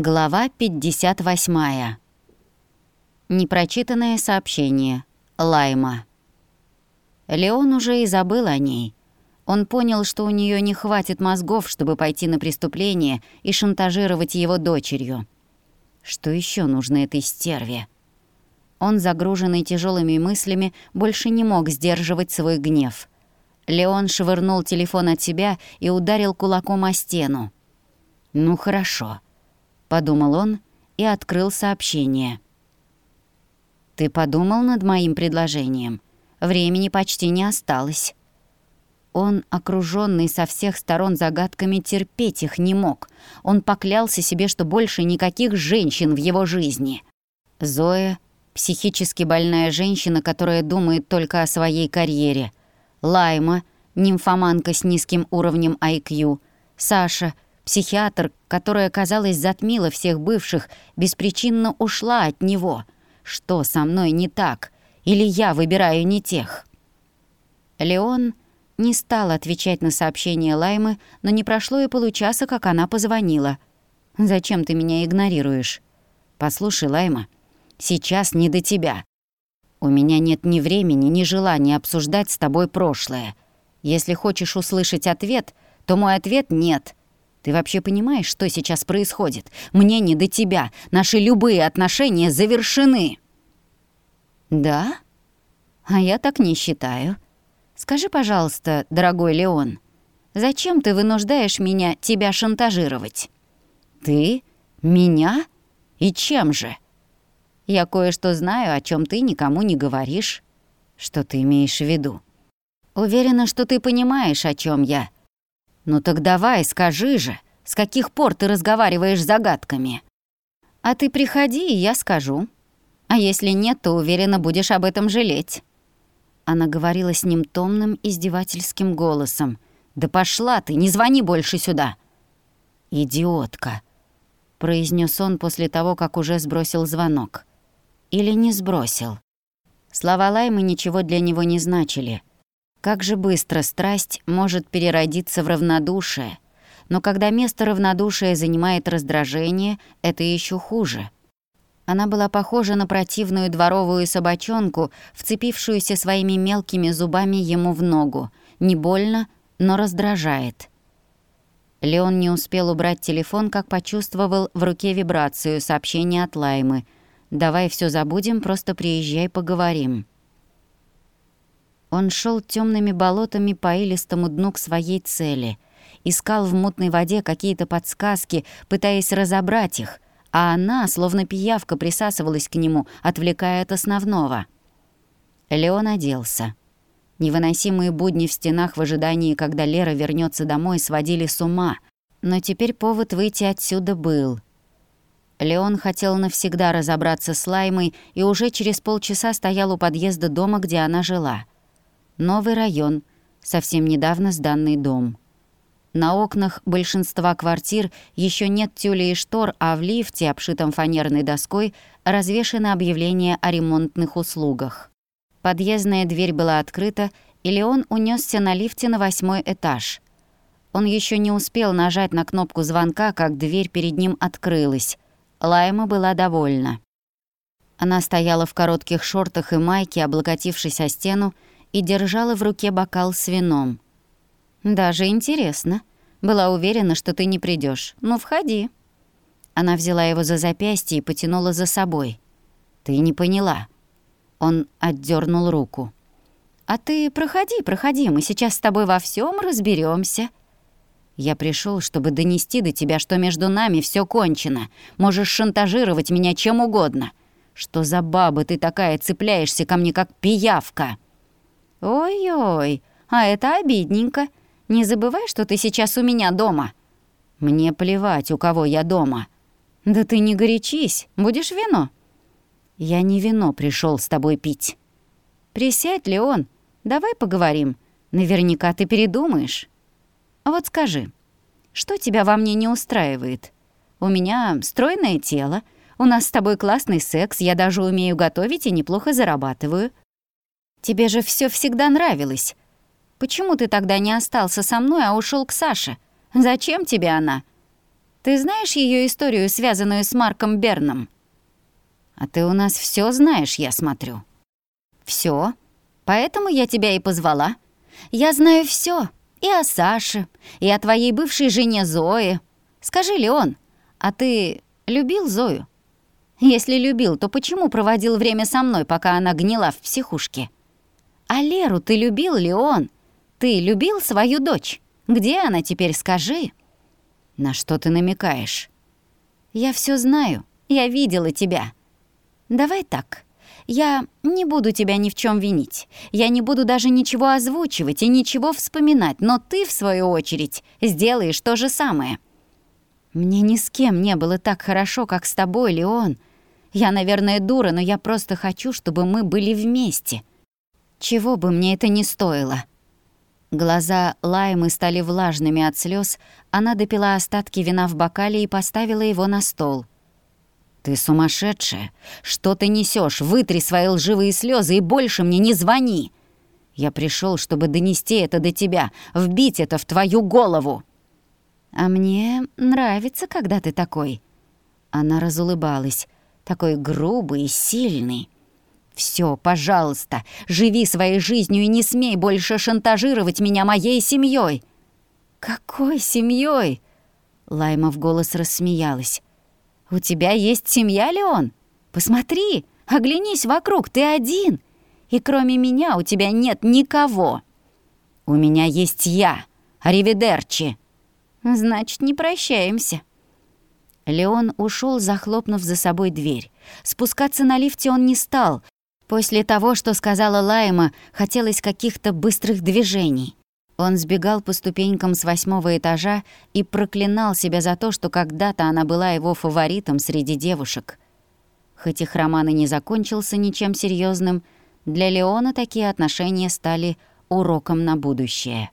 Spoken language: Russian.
Глава 58. Непрочитанное сообщение. Лайма. Леон уже и забыл о ней. Он понял, что у нее не хватит мозгов, чтобы пойти на преступление и шантажировать его дочерью. Что еще нужно этой стерве? Он, загруженный тяжелыми мыслями, больше не мог сдерживать свой гнев. Леон швырнул телефон от себя и ударил кулаком о стену. «Ну хорошо», — подумал он и открыл сообщение. «Ты подумал над моим предложением? Времени почти не осталось». Он, окружённый со всех сторон загадками, терпеть их не мог. Он поклялся себе, что больше никаких женщин в его жизни. Зоя — психически больная женщина, которая думает только о своей карьере. Лайма — нимфоманка с низким уровнем IQ. Саша — Психиатр, которая, казалось, затмила всех бывших, беспричинно ушла от него. Что со мной не так? Или я выбираю не тех? Леон не стал отвечать на сообщение Лаймы, но не прошло и получаса, как она позвонила. «Зачем ты меня игнорируешь?» «Послушай, Лайма, сейчас не до тебя. У меня нет ни времени, ни желания обсуждать с тобой прошлое. Если хочешь услышать ответ, то мой ответ — нет. Ты вообще понимаешь, что сейчас происходит? Мне не до тебя. Наши любые отношения завершены». «Да? А я так не считаю. Скажи, пожалуйста, дорогой Леон, зачем ты вынуждаешь меня тебя шантажировать?» «Ты? Меня? И чем же?» «Я кое-что знаю, о чем ты никому не говоришь. Что ты имеешь в виду?» «Уверена, что ты понимаешь, о чем я. «Ну так давай, скажи же, с каких пор ты разговариваешь загадками?» «А ты приходи, и я скажу. А если нет, то уверена, будешь об этом жалеть». Она говорила с ним томным, издевательским голосом. «Да пошла ты, не звони больше сюда!» «Идиотка!» — произнес он после того, как уже сбросил звонок. Или не сбросил. Слова Лаймы ничего для него не значили — как же быстро страсть может переродиться в равнодушие. Но когда место равнодушия занимает раздражение, это еще хуже. Она была похожа на противную дворовую собачонку, вцепившуюся своими мелкими зубами ему в ногу. Не больно, но раздражает. Леон не успел убрать телефон, как почувствовал в руке вибрацию сообщения от Лаймы. «Давай все забудем, просто приезжай, поговорим». Он шел темными болотами по илистому дну к своей цели. Искал в мутной воде какие-то подсказки, пытаясь разобрать их, а она, словно пиявка, присасывалась к нему, отвлекая от основного. Леон оделся. Невыносимые будни в стенах в ожидании, когда Лера вернется домой, сводили с ума. Но теперь повод выйти отсюда был. Леон хотел навсегда разобраться с Лаймой и уже через полчаса стоял у подъезда дома, где она жила — Новый район, совсем недавно сданный дом. На окнах большинства квартир еще нет тюли и штор, а в лифте, обшитом фанерной доской, развешено объявление о ремонтных услугах. Подъездная дверь была открыта, и Леон унесся на лифте на восьмой этаж. Он еще не успел нажать на кнопку звонка, как дверь перед ним открылась. Лайма была довольна. Она стояла в коротких шортах и майке, облокотившись о стену, и держала в руке бокал с вином. «Даже интересно. Была уверена, что ты не придешь. Ну, входи». Она взяла его за запястье и потянула за собой. «Ты не поняла». Он отдернул руку. «А ты проходи, проходи, мы сейчас с тобой во всем разберемся. Я пришел, чтобы донести до тебя, что между нами все кончено. Можешь шантажировать меня чем угодно. Что за баба ты такая цепляешься ко мне, как пиявка?» «Ой-ой, а это обидненько. Не забывай, что ты сейчас у меня дома». «Мне плевать, у кого я дома». «Да ты не горячись, будешь вино?» «Я не вино пришел с тобой пить». «Присядь, Леон, давай поговорим. Наверняка ты передумаешь». «Вот скажи, что тебя во мне не устраивает? У меня стройное тело, у нас с тобой классный секс, я даже умею готовить и неплохо зарабатываю. Тебе же все всегда нравилось. Почему ты тогда не остался со мной, а ушел к Саше? Зачем тебе она? Ты знаешь ее историю, связанную с Марком Берном? А ты у нас все знаешь, я смотрю. Все. Поэтому я тебя и позвала. Я знаю все. И о Саше, и о твоей бывшей жене Зое. Скажи, Леон, а ты любил Зою? Если любил, то почему проводил время со мной, пока она гнила в психушке? А Леру ты любил, Леон? Ты любил свою дочь? Где она теперь, скажи? На что ты намекаешь? Я все знаю. Я видела тебя. Давай так. Я не буду тебя ни в чем винить. Я не буду даже ничего озвучивать и ничего вспоминать, но ты, в свою очередь, сделаешь то же самое. Мне ни с кем не было так хорошо, как с тобой, Леон. Я, наверное, дура, но я просто хочу, чтобы мы были вместе. Чего бы мне это ни стоило. Глаза Лаймы стали влажными от слез. Она допила остатки вина в бокале и поставила его на стол — «Ты сумасшедшая! Что ты несешь? Вытри свои лживые слезы и больше мне не звони! Я пришел, чтобы донести это до тебя, вбить это в твою голову!» «А мне нравится, когда ты такой». Она разулыбалась, такой грубый и сильный. «Всё, пожалуйста, живи своей жизнью и не смей больше шантажировать меня моей семьей. «Какой семьей? Лайма в голос рассмеялась. «У тебя есть семья, Леон? Посмотри, оглянись вокруг, ты один. И кроме меня у тебя нет никого». «У меня есть я, Аривидерчи». «Значит, не прощаемся». Леон ушел, захлопнув за собой дверь. Спускаться на лифте он не стал. После того, что сказала Лайма, хотелось каких-то быстрых движений. Он сбегал по ступенькам с восьмого этажа и проклинал себя за то, что когда-то она была его фаворитом среди девушек. Хоть их роман и не закончился ничем серьезным, для Леона такие отношения стали уроком на будущее.